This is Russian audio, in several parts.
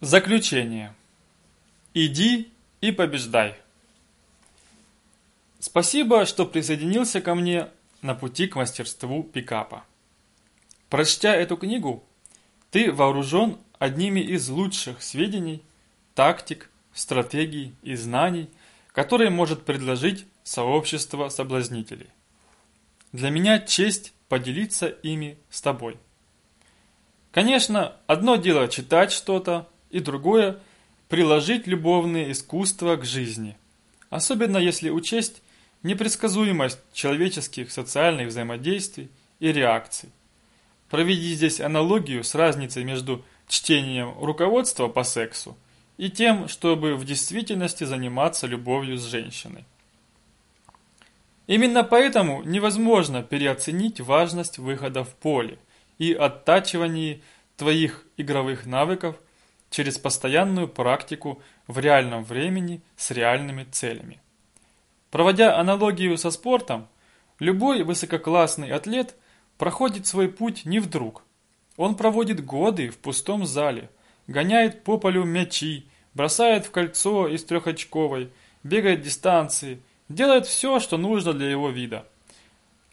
Заключение. Иди и побеждай. Спасибо, что присоединился ко мне на пути к мастерству пикапа. Прочтя эту книгу, ты вооружен одними из лучших сведений, тактик, стратегий и знаний, которые может предложить сообщество соблазнителей. Для меня честь поделиться ими с тобой. Конечно, одно дело читать что-то, и другое – приложить любовные искусства к жизни. Особенно если учесть непредсказуемость человеческих социальных взаимодействий и реакций. Проведи здесь аналогию с разницей между чтением руководства по сексу и тем, чтобы в действительности заниматься любовью с женщиной. Именно поэтому невозможно переоценить важность выхода в поле и оттачивания твоих игровых навыков – через постоянную практику в реальном времени с реальными целями. Проводя аналогию со спортом, любой высококлассный атлет проходит свой путь не вдруг. Он проводит годы в пустом зале, гоняет по полю мячи, бросает в кольцо из трехочковой, бегает дистанции, делает все, что нужно для его вида.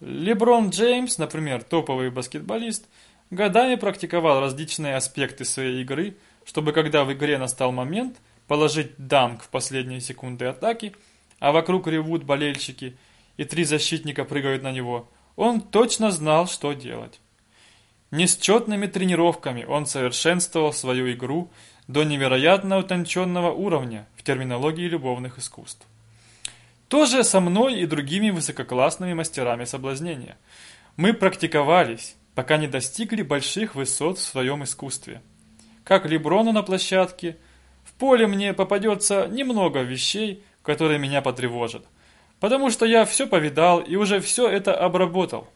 Леброн Джеймс, например, топовый баскетболист, годами практиковал различные аспекты своей игры – чтобы когда в игре настал момент положить данк в последние секунды атаки, а вокруг ревут болельщики и три защитника прыгают на него, он точно знал, что делать. Несчетными тренировками он совершенствовал свою игру до невероятно утонченного уровня в терминологии любовных искусств. То же со мной и другими высококлассными мастерами соблазнения. Мы практиковались, пока не достигли больших высот в своем искусстве – как Леброну на площадке. В поле мне попадется немного вещей, которые меня потревожат. Потому что я все повидал и уже все это обработал.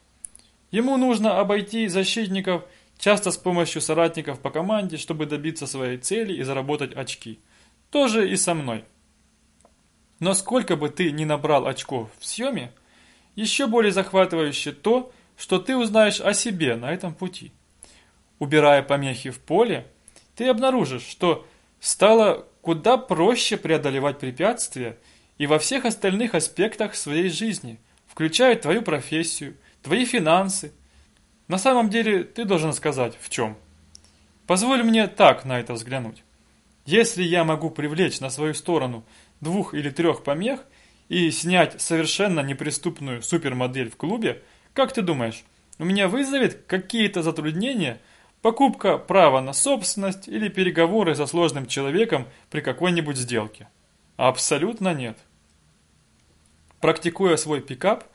Ему нужно обойти защитников часто с помощью соратников по команде, чтобы добиться своей цели и заработать очки. Тоже и со мной. Но сколько бы ты ни набрал очков в съеме, еще более захватывающе то, что ты узнаешь о себе на этом пути. Убирая помехи в поле, ты обнаружишь, что стало куда проще преодолевать препятствия и во всех остальных аспектах своей жизни, включая твою профессию, твои финансы. На самом деле ты должен сказать, в чем. Позволь мне так на это взглянуть. Если я могу привлечь на свою сторону двух или трех помех и снять совершенно неприступную супермодель в клубе, как ты думаешь, у меня вызовет какие-то затруднения – Покупка права на собственность или переговоры со сложным человеком при какой-нибудь сделке? Абсолютно нет. Практикуя свой пикап,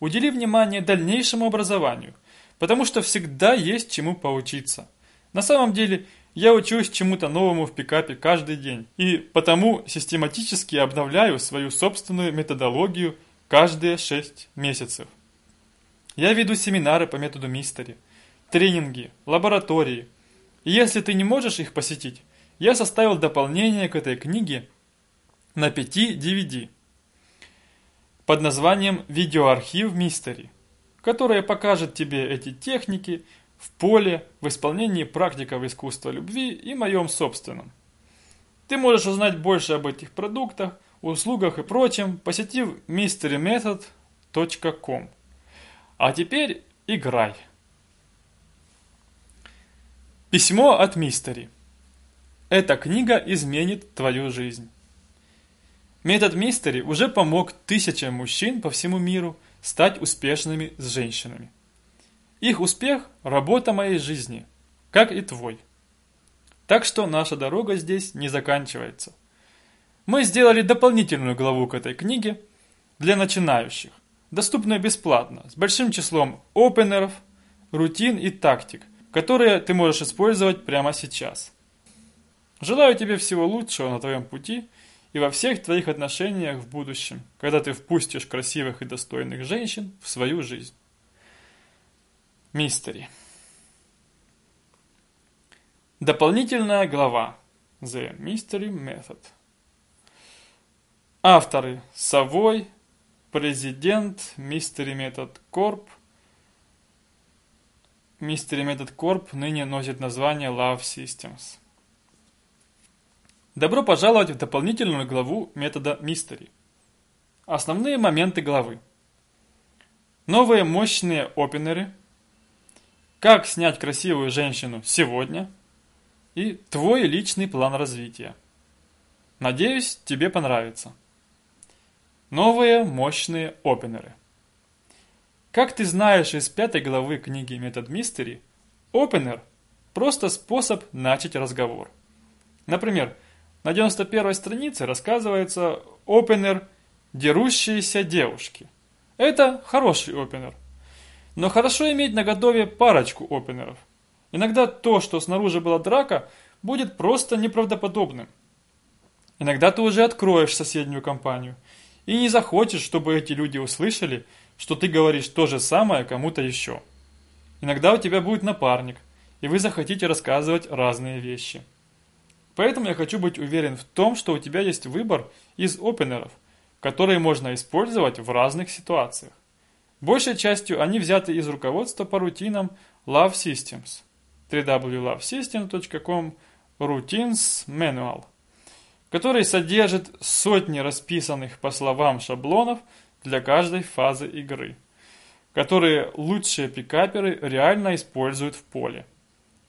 удели внимание дальнейшему образованию, потому что всегда есть чему поучиться. На самом деле, я учусь чему-то новому в пикапе каждый день, и потому систематически обновляю свою собственную методологию каждые 6 месяцев. Я веду семинары по методу Мистери – тренинги, лаборатории. И если ты не можешь их посетить, я составил дополнение к этой книге на 5 DVD под названием «Видеоархив Мистери», которое покажет тебе эти техники в поле, в исполнении практиков искусства любви и моем собственном. Ты можешь узнать больше об этих продуктах, услугах и прочем, посетив mysterymethod.com. А теперь играй! Письмо от Мистери. Эта книга изменит твою жизнь. Метод Мистери уже помог тысячам мужчин по всему миру стать успешными с женщинами. Их успех – работа моей жизни, как и твой. Так что наша дорога здесь не заканчивается. Мы сделали дополнительную главу к этой книге для начинающих, доступную бесплатно, с большим числом опенеров, рутин и тактик – которые ты можешь использовать прямо сейчас. Желаю тебе всего лучшего на твоем пути и во всех твоих отношениях в будущем, когда ты впустишь красивых и достойных женщин в свою жизнь. Мистери. Дополнительная глава. The Mystery Method. Авторы. Совой. Президент. Mystery Method Corp. Mystery Method Corp ныне носит название Love Systems. Добро пожаловать в дополнительную главу метода Мистери. Основные моменты главы. Новые мощные опенеры. Как снять красивую женщину сегодня. И твой личный план развития. Надеюсь, тебе понравится. Новые мощные опенеры. Как ты знаешь из пятой главы книги «Метод Мистери», опенер – просто способ начать разговор. Например, на 91 странице рассказывается опенер «Дерущиеся девушки». Это хороший опенер. Но хорошо иметь на готове парочку опенеров. Иногда то, что снаружи была драка, будет просто неправдоподобным. Иногда ты уже откроешь соседнюю компанию и не захочешь, чтобы эти люди услышали, что ты говоришь то же самое кому-то еще. Иногда у тебя будет напарник, и вы захотите рассказывать разные вещи. Поэтому я хочу быть уверен в том, что у тебя есть выбор из опенеров, которые можно использовать в разных ситуациях. Большей частью они взяты из руководства по рутинам Love Systems www.lovesystem.com Routines Manual, который содержит сотни расписанных по словам шаблонов для каждой фазы игры, которые лучшие пикаперы реально используют в поле.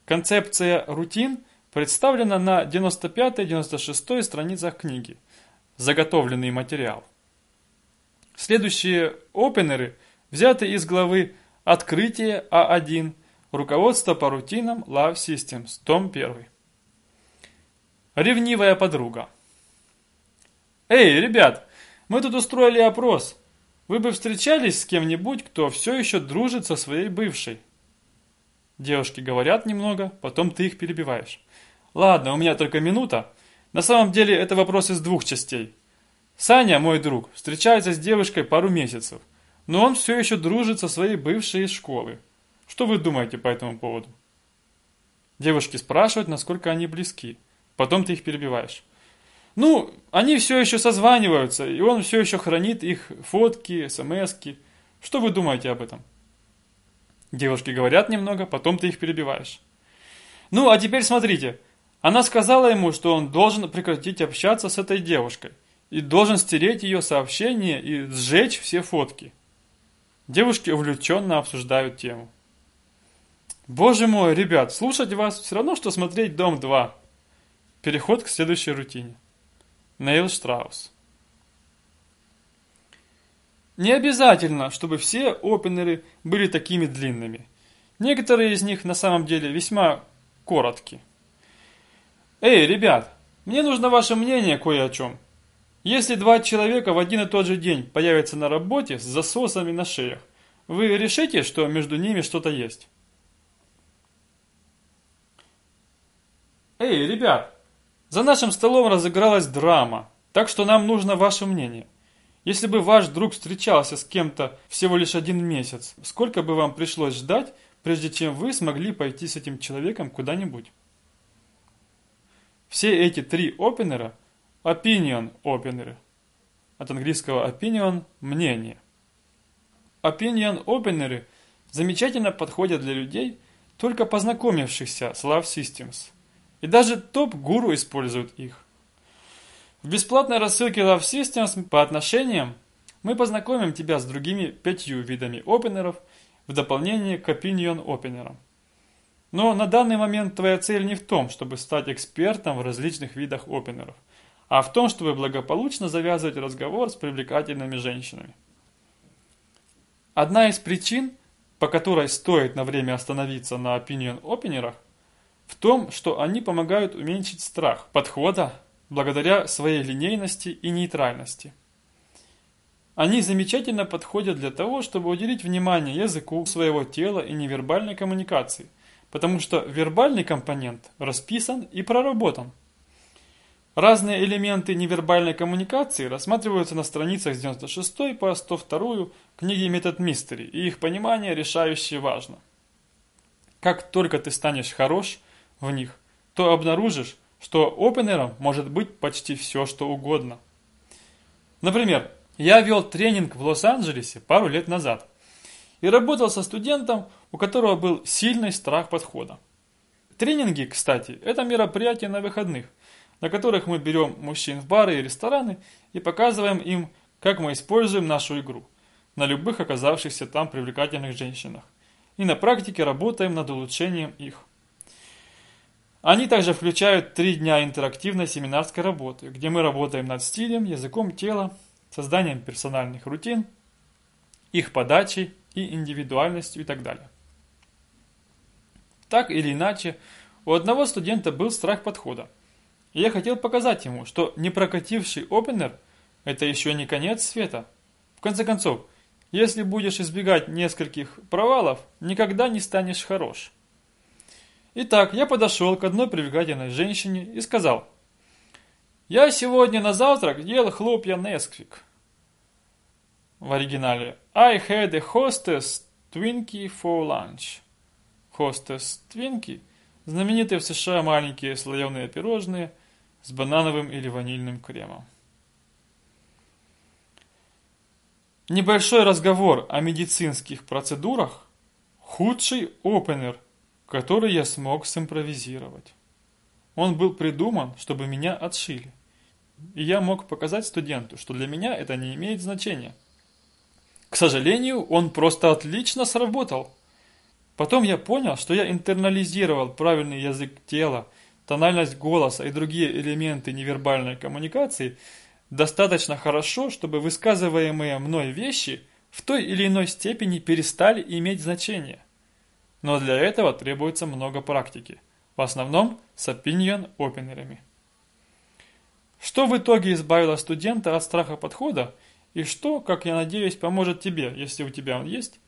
Концепция рутин – представлена на 95-96 страницах книги. Заготовленный материал. Следующие опенеры взяты из главы «Открытие А1. Руководство по рутинам Love Systems», том 1. Ревнивая подруга. Эй, ребят, мы тут устроили опрос. Вы бы встречались с кем-нибудь, кто все еще дружит со своей бывшей? Девушки говорят немного, потом ты их перебиваешь. Ладно, у меня только минута. На самом деле это вопрос из двух частей. Саня, мой друг, встречается с девушкой пару месяцев, но он все еще дружит со своей бывшей из школы. Что вы думаете по этому поводу? Девушки спрашивают, насколько они близки. Потом ты их перебиваешь. Ну, они все еще созваниваются, и он все еще хранит их фотки, смски. Что вы думаете об этом? Девушки говорят немного, потом ты их перебиваешь. Ну, а теперь смотрите. Она сказала ему, что он должен прекратить общаться с этой девушкой и должен стереть ее сообщение и сжечь все фотки. Девушки увлеченно обсуждают тему. Боже мой, ребят, слушать вас все равно, что смотреть «Дом 2». Переход к следующей рутине. Нейл Штраус. Не обязательно, чтобы все опенеры были такими длинными. Некоторые из них на самом деле весьма короткие. Эй, ребят, мне нужно ваше мнение кое о чем. Если два человека в один и тот же день появятся на работе с засосами на шеях, вы решите, что между ними что-то есть? Эй, ребят, за нашим столом разыгралась драма, так что нам нужно ваше мнение. Если бы ваш друг встречался с кем-то всего лишь один месяц, сколько бы вам пришлось ждать, прежде чем вы смогли пойти с этим человеком куда-нибудь? Все эти три опенера – opinion опенеры. От английского opinion – мнение. Opinion опенеры замечательно подходят для людей, только познакомившихся с Love Systems. И даже топ-гуру используют их. В бесплатной рассылке Love Systems по отношениям мы познакомим тебя с другими пятью видами опенеров в дополнение к opinion опенерам. Но на данный момент твоя цель не в том, чтобы стать экспертом в различных видах опенеров, а в том, чтобы благополучно завязывать разговор с привлекательными женщинами. Одна из причин, по которой стоит на время остановиться на opinion опенерах, в том, что они помогают уменьшить страх подхода благодаря своей линейности и нейтральности. Они замечательно подходят для того, чтобы уделить внимание языку своего тела и невербальной коммуникации – потому что вербальный компонент расписан и проработан. Разные элементы невербальной коммуникации рассматриваются на страницах с 96 по 102 книги «Метод Мистери», и их понимание решающе важно. Как только ты станешь хорош в них, то обнаружишь, что опенером может быть почти все, что угодно. Например, я вел тренинг в Лос-Анджелесе пару лет назад и работал со студентом, у которого был сильный страх подхода. Тренинги, кстати, это мероприятие на выходных. на которых мы берем мужчин в бары и рестораны и показываем им, как мы используем нашу игру на любых оказавшихся там привлекательных женщинах. И на практике работаем над улучшением их. Они также включают три дня интерактивной семинарской работы, где мы работаем над стилем, языком тела, созданием персональных рутин, их подачей и индивидуальностью и так далее. Так или иначе, у одного студента был страх подхода. И я хотел показать ему, что не прокативший опенер – это еще не конец света. В конце концов, если будешь избегать нескольких провалов, никогда не станешь хорош. Итак, я подошел к одной привлекательной женщине и сказал, «Я сегодня на завтрак ел хлопья Несквик». В оригинале «I had a hostess Twinkie for lunch». Hostess Twinkie – знаменитые в США маленькие слоеные пирожные с банановым или ванильным кремом. Небольшой разговор о медицинских процедурах – худший опенер – который я смог симпровизировать. Он был придуман, чтобы меня отшили. И я мог показать студенту, что для меня это не имеет значения. К сожалению, он просто отлично сработал. Потом я понял, что я интернализировал правильный язык тела, тональность голоса и другие элементы невербальной коммуникации достаточно хорошо, чтобы высказываемые мной вещи в той или иной степени перестали иметь значение. Но для этого требуется много практики, в основном с opinion-опенерами. Что в итоге избавило студента от страха подхода и что, как я надеюсь, поможет тебе, если у тебя он есть,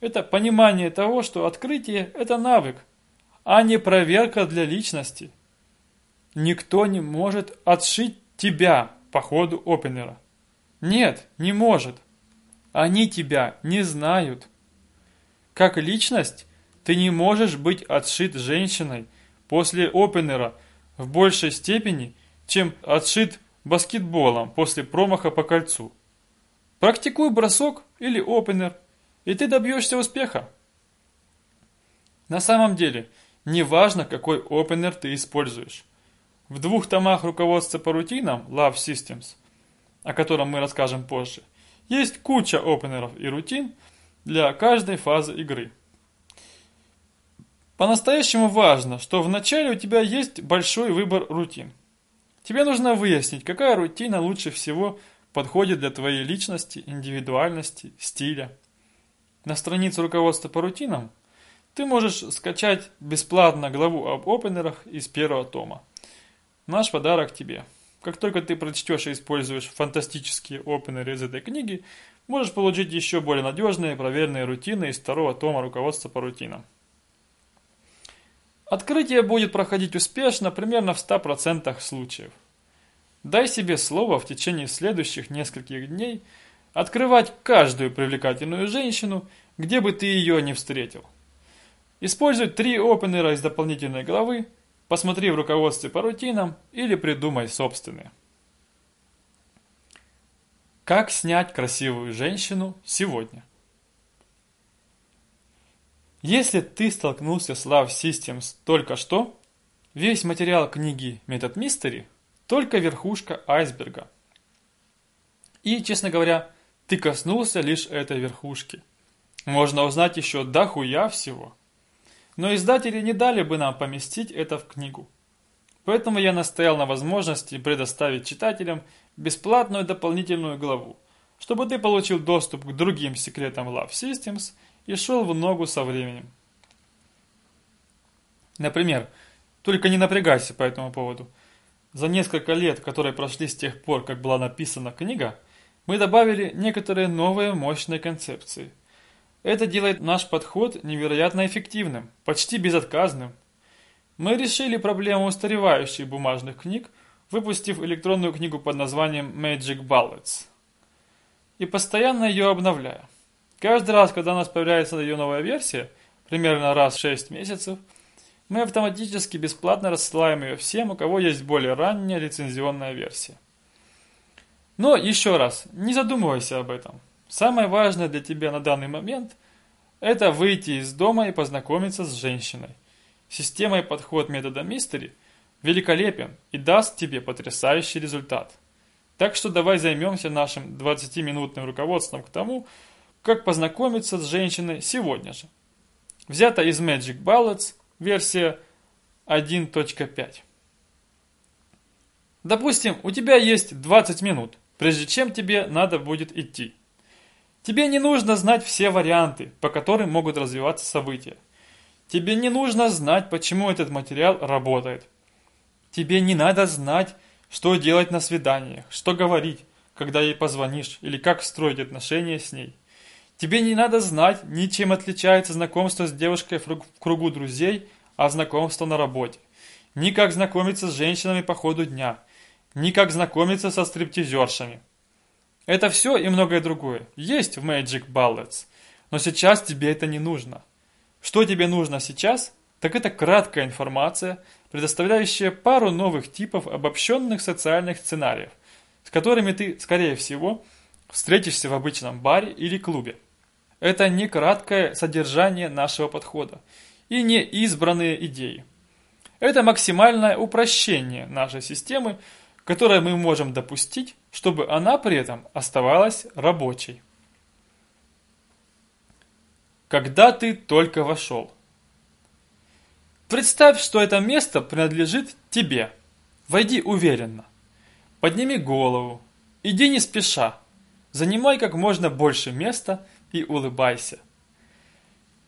это понимание того, что открытие – это навык, а не проверка для личности. Никто не может отшить тебя по ходу опенера. Нет, не может. Они тебя не знают. Как личность ты не можешь быть отшит женщиной после опенера в большей степени, чем отшит баскетболом после промаха по кольцу. Практикуй бросок или опенер, и ты добьешься успеха. На самом деле, не важно, какой опенер ты используешь. В двух томах руководства по рутинам Love Systems, о котором мы расскажем позже, есть куча опенеров и рутин для каждой фазы игры. По-настоящему важно, что вначале у тебя есть большой выбор рутин. Тебе нужно выяснить, какая рутина лучше всего подходит для твоей личности, индивидуальности, стиля. На странице руководства по рутинам ты можешь скачать бесплатно главу об опенерах из первого тома. Наш подарок тебе. Как только ты прочтешь и используешь фантастические опенеры из этой книги, можешь получить еще более надежные проверенные рутины из второго тома руководства по рутинам. Открытие будет проходить успешно примерно в 100% случаев. Дай себе слово в течение следующих нескольких дней открывать каждую привлекательную женщину, где бы ты ее не встретил. Используй три опенера из дополнительной главы, посмотри в руководстве по рутинам или придумай собственные. Как снять красивую женщину сегодня? Если ты столкнулся с Love Systems только что, весь материал книги Метод Мистери только верхушка айсберга. И, честно говоря, ты коснулся лишь этой верхушки. Можно узнать еще дохуя всего. Но издатели не дали бы нам поместить это в книгу. Поэтому я настоял на возможности предоставить читателям бесплатную дополнительную главу, чтобы ты получил доступ к другим секретам Love Systems и шел в ногу со временем. Например, только не напрягайся по этому поводу. За несколько лет, которые прошли с тех пор, как была написана книга, мы добавили некоторые новые мощные концепции. Это делает наш подход невероятно эффективным, почти безотказным. Мы решили проблему устаревающих бумажных книг, выпустив электронную книгу под названием Magic Ballads. И постоянно ее обновляя. Каждый раз, когда у нас появляется ее новая версия, примерно раз в 6 месяцев, мы автоматически бесплатно рассылаем ее всем, у кого есть более ранняя лицензионная версия. Но еще раз, не задумывайся об этом. Самое важное для тебя на данный момент – это выйти из дома и познакомиться с женщиной. Системой подход метода Мистери великолепен и даст тебе потрясающий результат. Так что давай займемся нашим 20-минутным руководством к тому, как познакомиться с женщиной сегодня же. Взято из Magic Ballads, версия 1.5. Допустим, у тебя есть 20 минут, прежде чем тебе надо будет идти. Тебе не нужно знать все варианты, по которым могут развиваться события. Тебе не нужно знать, почему этот материал работает. Тебе не надо знать, что делать на свиданиях, что говорить, когда ей позвонишь, или как строить отношения с ней. Тебе не надо знать, ни чем отличается знакомство с девушкой в кругу друзей от знакомства на работе. Ни как знакомиться с женщинами по ходу дня, ни как знакомиться со стриптизершами. Это все и многое другое есть в Magic Ballads, но сейчас тебе это не нужно. Что тебе нужно сейчас, так это краткая информация, предоставляющая пару новых типов обобщенных социальных сценариев, с которыми ты, скорее всего, встретишься в обычном баре или клубе. Это не краткое содержание нашего подхода и не избранные идеи. Это максимальное упрощение нашей системы, которое мы можем допустить, чтобы она при этом оставалась рабочей. Когда ты только вошел. Представь, что это место принадлежит тебе. Войди уверенно. Подними голову. Иди не спеша. Занимай как можно больше места и улыбайся.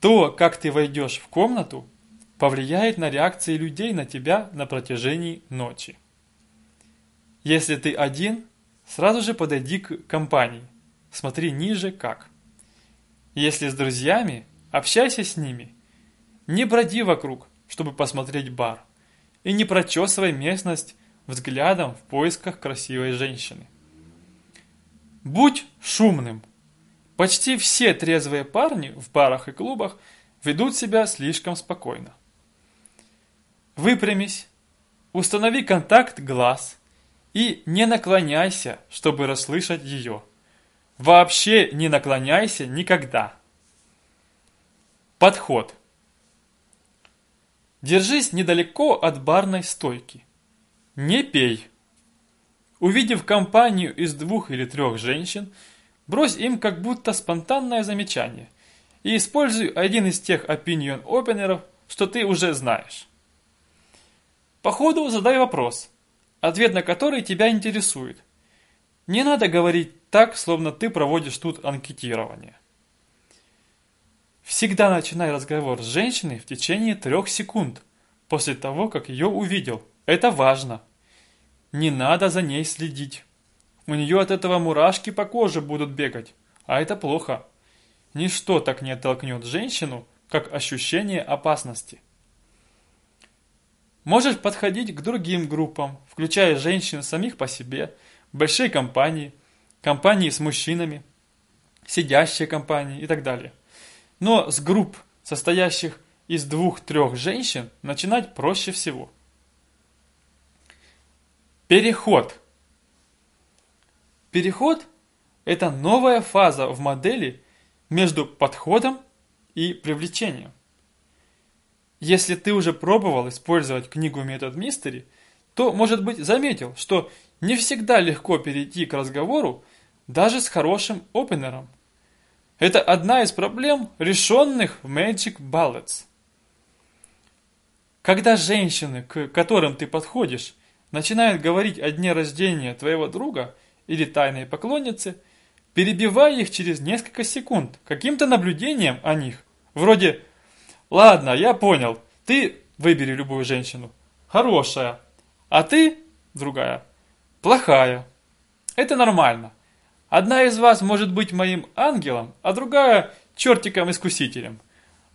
То, как ты войдешь в комнату, повлияет на реакции людей на тебя на протяжении ночи. Если ты один, сразу же подойди к компании. Смотри ниже как. Если с друзьями, общайся с ними. Не броди вокруг, чтобы посмотреть бар. И не прочесывай местность взглядом в поисках красивой женщины. Будь шумным. Почти все трезвые парни в барах и клубах ведут себя слишком спокойно. Выпрямись, установи контакт глаз – и не наклоняйся, чтобы расслышать ее. Вообще не наклоняйся никогда. Подход. Держись недалеко от барной стойки. Не пей. Увидев компанию из двух или трех женщин, брось им как будто спонтанное замечание и используй один из тех opinion-опенеров, что ты уже знаешь. По ходу задай вопрос – ответ на который тебя интересует. Не надо говорить так, словно ты проводишь тут анкетирование. Всегда начинай разговор с женщиной в течение трех секунд после того, как ее увидел. Это важно. Не надо за ней следить. У нее от этого мурашки по коже будут бегать, а это плохо. Ничто так не оттолкнет женщину, как ощущение опасности. Можешь подходить к другим группам, включая женщин самих по себе, большие компании, компании с мужчинами, сидящие компании и так далее. Но с групп, состоящих из двух-трех женщин, начинать проще всего. Переход. Переход – это новая фаза в модели между подходом и привлечением. Если ты уже пробовал использовать книгу «Метод Мистери», то, может быть, заметил, что не всегда легко перейти к разговору даже с хорошим опенером. Это одна из проблем, решенных в Magic Ballads. Когда женщины, к которым ты подходишь, начинают говорить о дне рождения твоего друга или тайной поклонницы, перебивай их через несколько секунд каким-то наблюдением о них, вроде Ладно, я понял. Ты выбери любую женщину. Хорошая. А ты, другая, плохая. Это нормально. Одна из вас может быть моим ангелом, а другая чертиком-искусителем.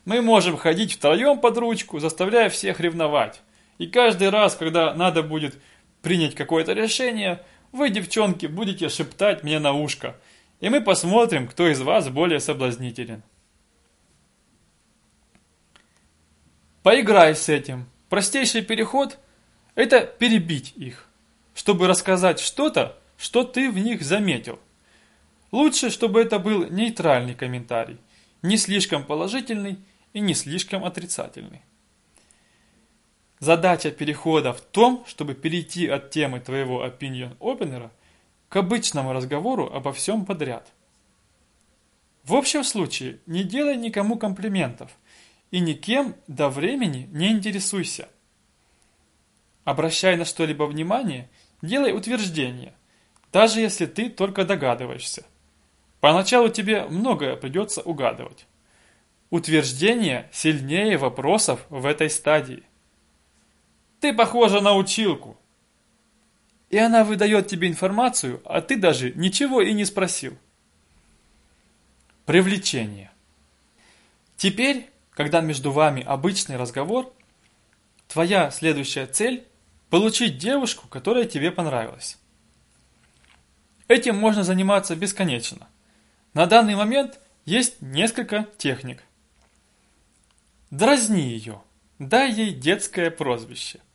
Мы можем ходить втроем под ручку, заставляя всех ревновать. И каждый раз, когда надо будет принять какое-то решение, вы, девчонки, будете шептать мне на ушко. И мы посмотрим, кто из вас более соблазнителен. Поиграй с этим. Простейший переход – это перебить их, чтобы рассказать что-то, что ты в них заметил. Лучше, чтобы это был нейтральный комментарий, не слишком положительный и не слишком отрицательный. Задача перехода в том, чтобы перейти от темы твоего opinion opener к обычному разговору обо всем подряд. В общем случае, не делай никому комплиментов и никем до времени не интересуйся. Обращай на что-либо внимание, делай утверждения, даже если ты только догадываешься. Поначалу тебе многое придется угадывать. Утверждение сильнее вопросов в этой стадии. Ты похожа на училку. И она выдает тебе информацию, а ты даже ничего и не спросил. Привлечение. Теперь, когда между вами обычный разговор, твоя следующая цель – получить девушку, которая тебе понравилась. Этим можно заниматься бесконечно. На данный момент есть несколько техник. Дразни ее, дай ей детское прозвище –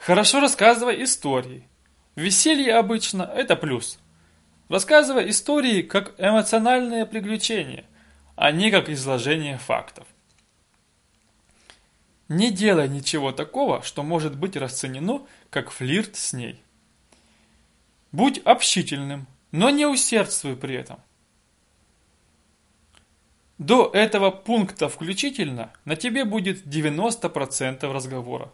Хорошо рассказывай истории. Веселье обычно – это плюс. Рассказывай истории как эмоциональное приключение, а не как изложение фактов. Не делай ничего такого, что может быть расценено как флирт с ней. Будь общительным, но не усердствуй при этом. До этого пункта включительно на тебе будет 90% разговора.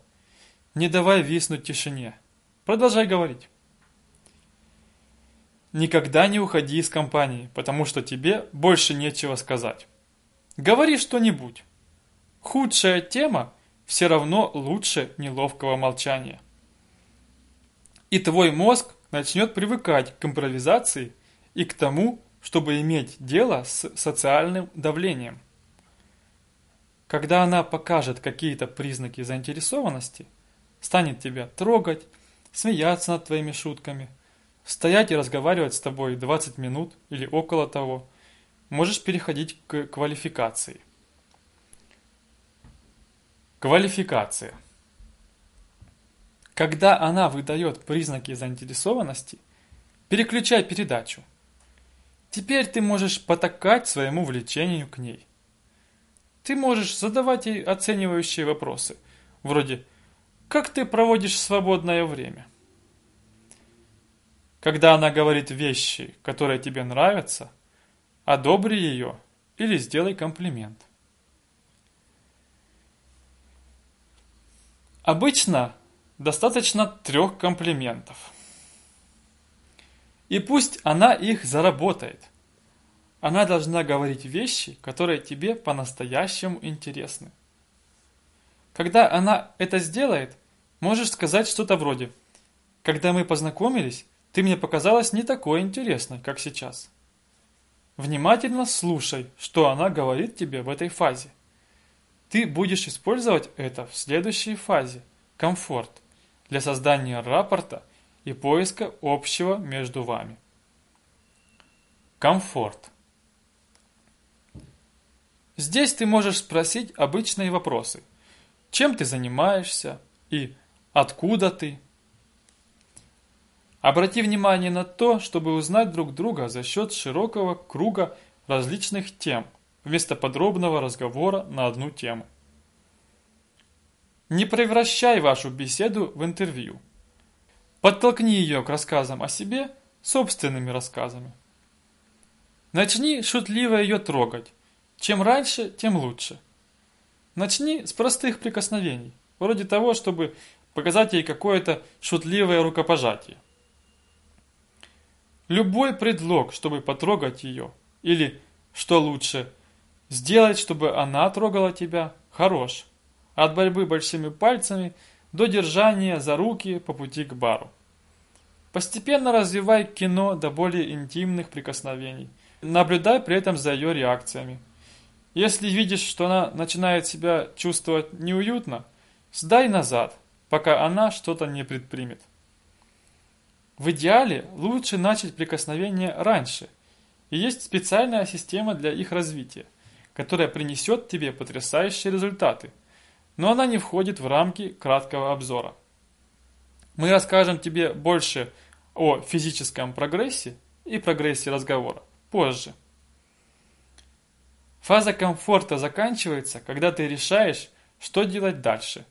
Не давай виснуть тишине. Продолжай говорить. Никогда не уходи из компании, потому что тебе больше нечего сказать. Говори что-нибудь. Худшая тема все равно лучше неловкого молчания. И твой мозг начнет привыкать к импровизации и к тому, чтобы иметь дело с социальным давлением. Когда она покажет какие-то признаки заинтересованности – станет тебя трогать, смеяться над твоими шутками, стоять и разговаривать с тобой 20 минут или около того. Можешь переходить к квалификации. Квалификация. Когда она выдает признаки заинтересованности, переключай передачу. Теперь ты можешь потакать своему влечению к ней. Ты можешь задавать ей оценивающие вопросы, вроде – как ты проводишь свободное время? Когда она говорит вещи, которые тебе нравятся, одобри ее или сделай комплимент. Обычно достаточно трех комплиментов. И пусть она их заработает. Она должна говорить вещи, которые тебе по-настоящему интересны. Когда она это сделает, можешь сказать что-то вроде «Когда мы познакомились, ты мне показалась не такой интересной, как сейчас». Внимательно слушай, что она говорит тебе в этой фазе. Ты будешь использовать это в следующей фазе – комфорт, для создания рапорта и поиска общего между вами. Комфорт. Здесь ты можешь спросить обычные вопросы – чем ты занимаешься и откуда ты. Обрати внимание на то, чтобы узнать друг друга за счет широкого круга различных тем, вместо подробного разговора на одну тему. Не превращай вашу беседу в интервью. Подтолкни ее к рассказам о себе собственными рассказами. Начни шутливо ее трогать. Чем раньше, тем лучше. Начни с простых прикосновений, вроде того, чтобы показать ей какое-то шутливое рукопожатие. Любой предлог, чтобы потрогать ее, или, что лучше, сделать, чтобы она трогала тебя, хорош. От борьбы большими пальцами до держания за руки по пути к бару. Постепенно развивай кино до более интимных прикосновений. Наблюдай при этом за ее реакциями. Если видишь, что она начинает себя чувствовать неуютно, сдай назад, пока она что-то не предпримет. В идеале лучше начать прикосновение раньше, и есть специальная система для их развития, которая принесет тебе потрясающие результаты, но она не входит в рамки краткого обзора. Мы расскажем тебе больше о физическом прогрессе и прогрессе разговора позже. Фаза комфорта заканчивается, когда ты решаешь, что делать дальше.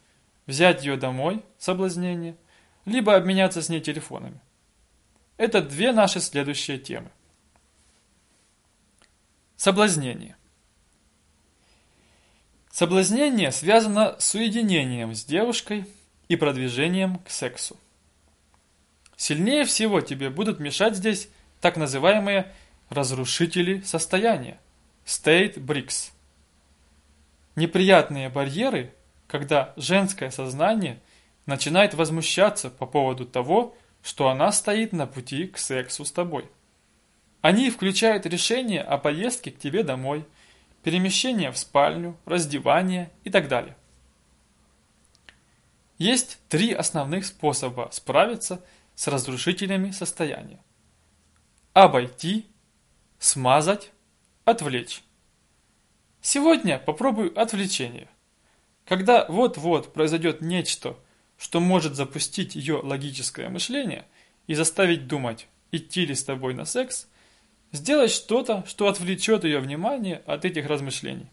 Взять ее домой, соблазнение, либо обменяться с ней телефонами. Это две наши следующие темы. Соблазнение. Соблазнение связано с уединением с девушкой и продвижением к сексу. Сильнее всего тебе будут мешать здесь так называемые разрушители состояния – state bricks. Неприятные барьеры, когда женское сознание начинает возмущаться по поводу того, что она стоит на пути к сексу с тобой. Они включают решение о поездке к тебе домой, перемещение в спальню, раздевание и так далее. Есть три основных способа справиться с разрушителями состояния. Обойти, смазать, отвлечь. Сегодня попробую отвлечение. Когда вот-вот произойдет нечто, что может запустить ее логическое мышление и заставить думать, идти ли с тобой на секс – Сделать что-то, что отвлечет ее внимание от этих размышлений.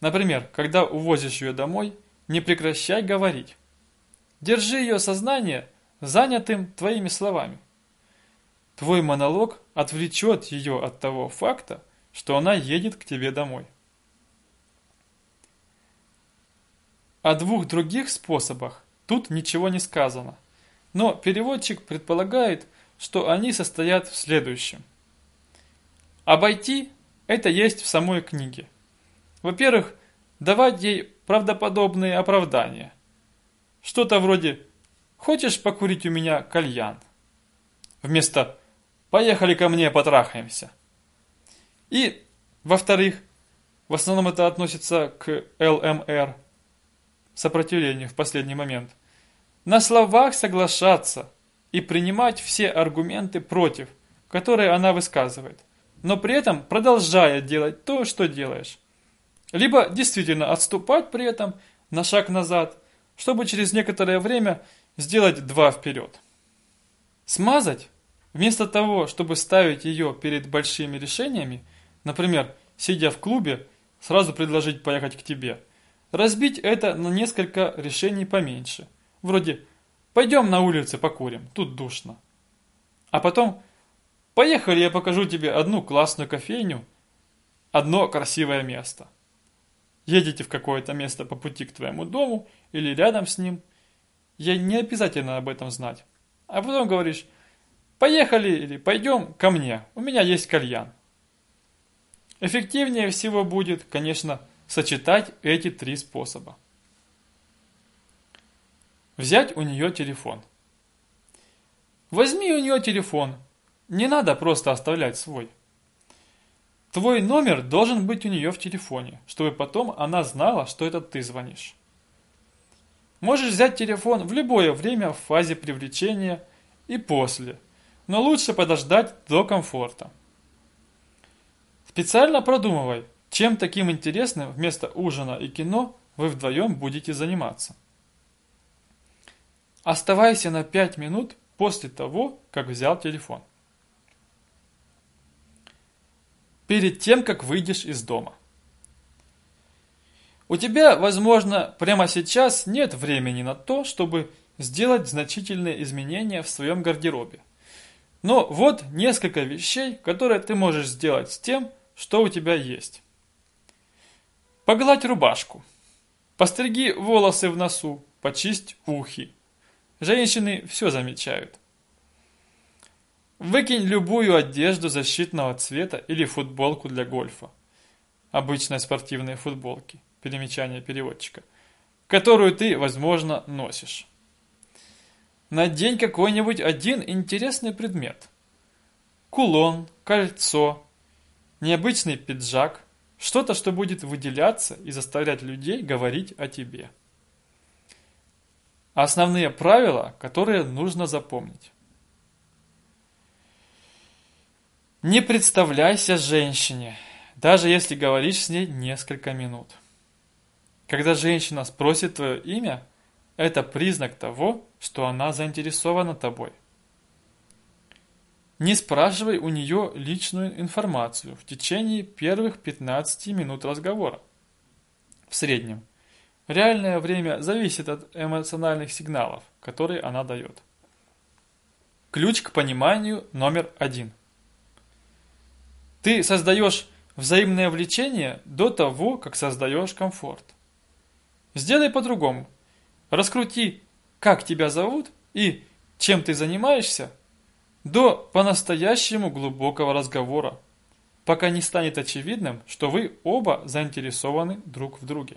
Например, когда увозишь ее домой, не прекращай говорить. Держи ее сознание занятым твоими словами. Твой монолог отвлечет ее от того факта, что она едет к тебе домой. О двух других способах тут ничего не сказано, но переводчик предполагает, что они состоят в следующем – Обойти – это есть в самой книге. Во-первых, давать ей правдоподобные оправдания. Что-то вроде «Хочешь покурить у меня кальян?» Вместо «Поехали ко мне, потрахаемся». И, во-вторых, в основном это относится к ЛМР, сопротивлению в последний момент, на словах соглашаться и принимать все аргументы против, которые она высказывает – но при этом продолжая делать то, что делаешь. Либо действительно отступать при этом на шаг назад, чтобы через некоторое время сделать два вперед. Смазать, вместо того, чтобы ставить ее перед большими решениями, например, сидя в клубе, сразу предложить поехать к тебе, разбить это на несколько решений поменьше. Вроде «пойдем на улице покурим, тут душно». А потом Поехали, я покажу тебе одну классную кофейню, одно красивое место. Едете в какое-то место по пути к твоему дому или рядом с ним. Я не обязательно об этом знать. А потом говоришь, поехали или пойдем ко мне, у меня есть кальян. Эффективнее всего будет, конечно, сочетать эти три способа. Взять у нее телефон. Возьми у нее телефон, не надо просто оставлять свой. Твой номер должен быть у нее в телефоне, чтобы потом она знала, что это ты звонишь. Можешь взять телефон в любое время в фазе привлечения и после, но лучше подождать до комфорта. Специально продумывай, чем таким интересным вместо ужина и кино вы вдвоем будете заниматься. Оставайся на 5 минут после того, как взял телефон. перед тем, как выйдешь из дома. У тебя, возможно, прямо сейчас нет времени на то, чтобы сделать значительные изменения в своем гардеробе. Но вот несколько вещей, которые ты можешь сделать с тем, что у тебя есть. Погладь рубашку. Постриги волосы в носу, почисть ухи. Женщины все замечают. Выкинь любую одежду защитного цвета или футболку для гольфа. Обычные спортивные футболки, перемечание переводчика, которую ты, возможно, носишь. Надень какой-нибудь один интересный предмет. Кулон, кольцо, необычный пиджак, что-то, что будет выделяться и заставлять людей говорить о тебе. Основные правила, которые нужно запомнить. Не представляйся женщине, даже если говоришь с ней несколько минут. Когда женщина спросит твое имя, это признак того, что она заинтересована тобой. Не спрашивай у нее личную информацию в течение первых 15 минут разговора. В среднем. Реальное время зависит от эмоциональных сигналов, которые она дает. Ключ к пониманию номер один. Ты создаешь взаимное влечение до того, как создаешь комфорт. Сделай по-другому. Раскрути, как тебя зовут и чем ты занимаешься, до по-настоящему глубокого разговора, пока не станет очевидным, что вы оба заинтересованы друг в друге.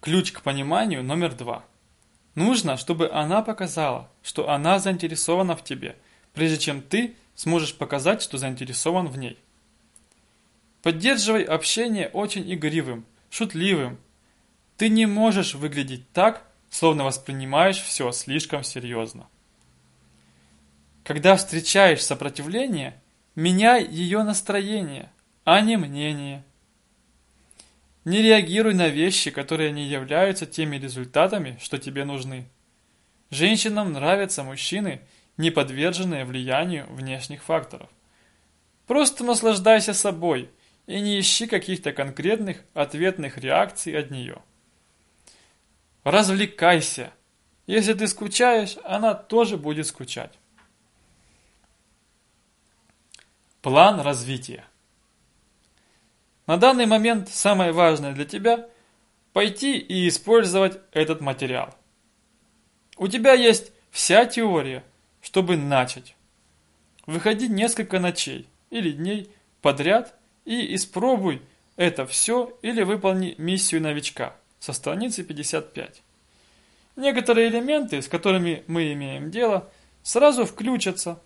Ключ к пониманию номер два. Нужно, чтобы она показала, что она заинтересована в тебе, прежде чем ты сможешь показать, что заинтересован в ней. Поддерживай общение очень игривым, шутливым. Ты не можешь выглядеть так, словно воспринимаешь все слишком серьезно. Когда встречаешь сопротивление, меняй ее настроение, а не мнение. Не реагируй на вещи, которые не являются теми результатами, что тебе нужны. Женщинам нравятся мужчины, не подверженные влиянию внешних факторов. Просто наслаждайся собой и не ищи каких-то конкретных ответных реакций от нее. Развлекайся. Если ты скучаешь, она тоже будет скучать. План развития. На данный момент самое важное для тебя – пойти и использовать этот материал. У тебя есть вся теория, чтобы начать. Выходи несколько ночей или дней подряд и испробуй это все или выполни миссию новичка со страницы 55. Некоторые элементы, с которыми мы имеем дело, сразу включатся,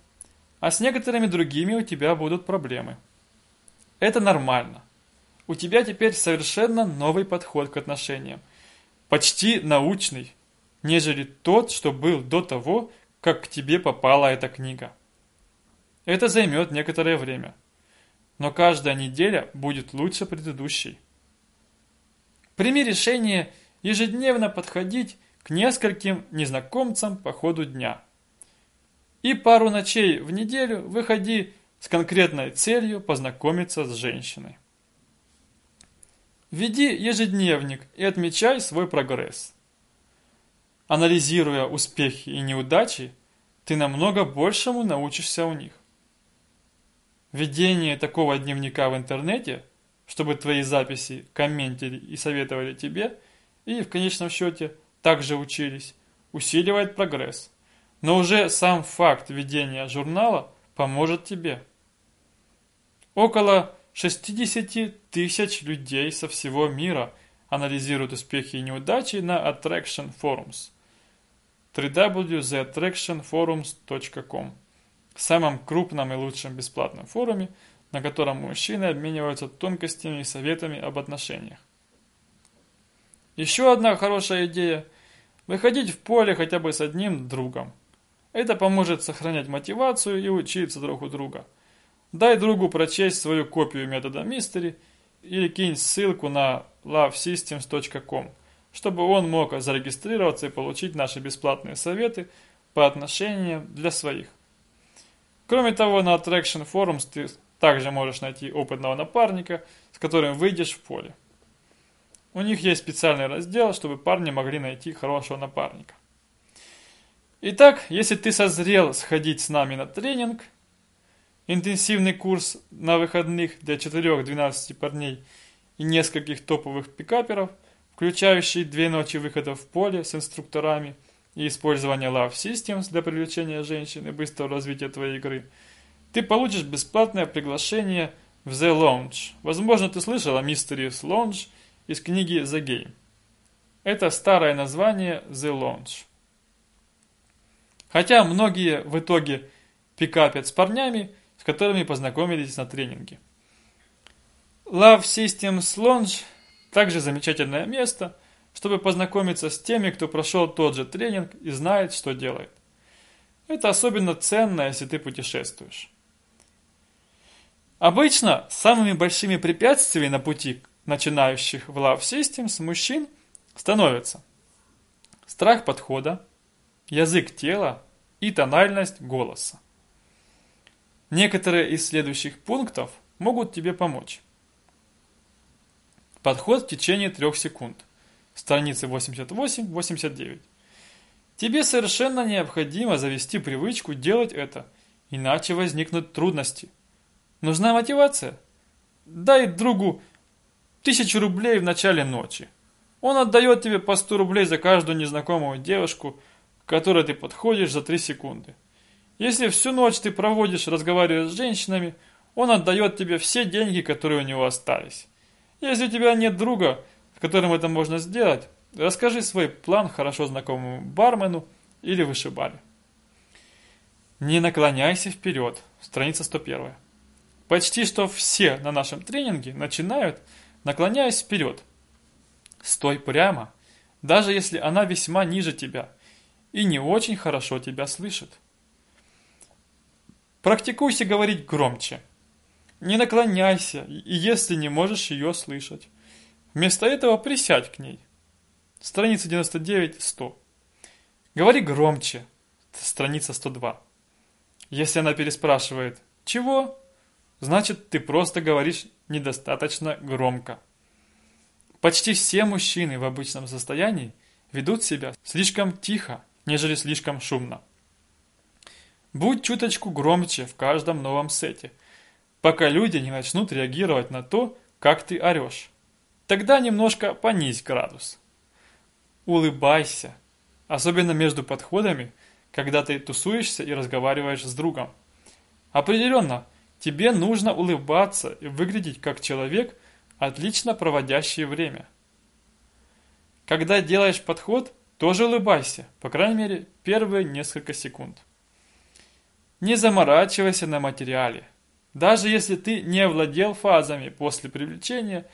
а с некоторыми другими у тебя будут проблемы. Это нормально. У тебя теперь совершенно новый подход к отношениям. Почти научный, нежели тот, что был до того, как к тебе попала эта книга. Это займет некоторое время. Но каждая неделя будет лучше предыдущей. Прими решение ежедневно подходить к нескольким незнакомцам по ходу дня. И пару ночей в неделю выходи с конкретной целью познакомиться с женщиной. Веди ежедневник и отмечай свой прогресс. Анализируя успехи и неудачи, ты намного большему научишься у них. Ведение такого дневника в интернете, чтобы твои записи комментили и советовали тебе, и в конечном счете также учились, усиливает прогресс. Но уже сам факт ведения журнала поможет тебе. Около 60 тысяч людей со всего мира анализируют успехи и неудачи на Attraction Forums www.theattractionforums.com самом крупном и лучшем бесплатном форуме, на котором мужчины обмениваются тонкостями и советами об отношениях. Еще одна хорошая идея – выходить в поле хотя бы с одним другом. Это поможет сохранять мотивацию и учиться друг у друга – Дай другу прочесть свою копию метода Mystery или кинь ссылку на lovesystems.com, чтобы он мог зарегистрироваться и получить наши бесплатные советы по отношениям для своих. Кроме того, на Attraction Forums ты также можешь найти опытного напарника, с которым выйдешь в поле. У них есть специальный раздел, чтобы парни могли найти хорошего напарника. Итак, если ты созрел сходить с нами на тренинг – Интенсивный курс на выходных для 4-12 парней и нескольких топовых пикаперов, включающий две ночи выхода в поле с инструкторами и использование Love Systems для привлечения женщин и быстрого развития твоей игры, ты получишь бесплатное приглашение в The Lounge. Возможно, ты слышал о Mysteries Lounge из книги The Game. Это старое название The Lounge. Хотя многие в итоге пикапят с парнями, с которыми познакомились на тренинге. Love Systems Lounge также замечательное место, чтобы познакомиться с теми, кто прошел тот же тренинг и знает, что делает. Это особенно ценно, если ты путешествуешь. Обычно самыми большими препятствиями на пути начинающих в Love Systems мужчин становятся страх подхода, язык тела и тональность голоса. Некоторые из следующих пунктов могут тебе помочь. Подход в течение 3 секунд. Страницы 88-89. Тебе совершенно необходимо завести привычку делать это, иначе возникнут трудности. Нужна мотивация? Дай другу тысячу рублей в начале ночи. Он отдает тебе по 100 рублей за каждую незнакомую девушку, к которой ты подходишь за 3 секунды. Если всю ночь ты проводишь, разговаривая с женщинами, он отдает тебе все деньги, которые у него остались. Если у тебя нет друга, с которым это можно сделать, расскажи свой план хорошо знакомому бармену или вышибале. Не наклоняйся вперед. Страница 101. Почти что все на нашем тренинге начинают, наклоняясь вперед. Стой прямо, даже если она весьма ниже тебя и не очень хорошо тебя слышит. Практикуйся говорить громче. Не наклоняйся, и если не можешь ее слышать. Вместо этого присядь к ней. Страница 99-100. Говори громче. Страница 102. Если она переспрашивает «Чего?», значит ты просто говоришь недостаточно громко. Почти все мужчины в обычном состоянии ведут себя слишком тихо, нежели слишком шумно. Будь чуточку громче в каждом новом сете, пока люди не начнут реагировать на то, как ты орешь. Тогда немножко понизь градус. Улыбайся, особенно между подходами, когда ты тусуешься и разговариваешь с другом. Определенно, тебе нужно улыбаться и выглядеть как человек, отлично проводящий время. Когда делаешь подход, тоже улыбайся, по крайней мере, первые несколько секунд. Не заморачивайся на материале. Даже если ты не овладел фазами после привлечения,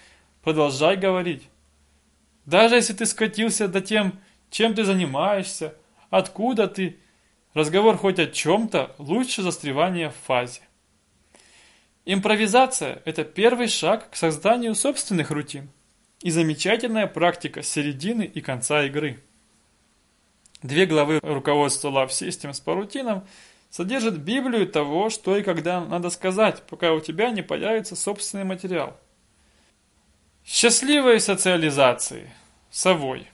продолжай говорить. Даже если ты скатился до тем, чем ты занимаешься, откуда ты, разговор хоть о чем-то, лучше застревания в фазе. Импровизация – это первый шаг к созданию собственных рутин и замечательная практика середины и конца игры. Две главы руководства Love Systems по рутинам – содержит Библию того, что и когда надо сказать, пока у тебя не появится собственный материал. Счастливой социализации. Совой.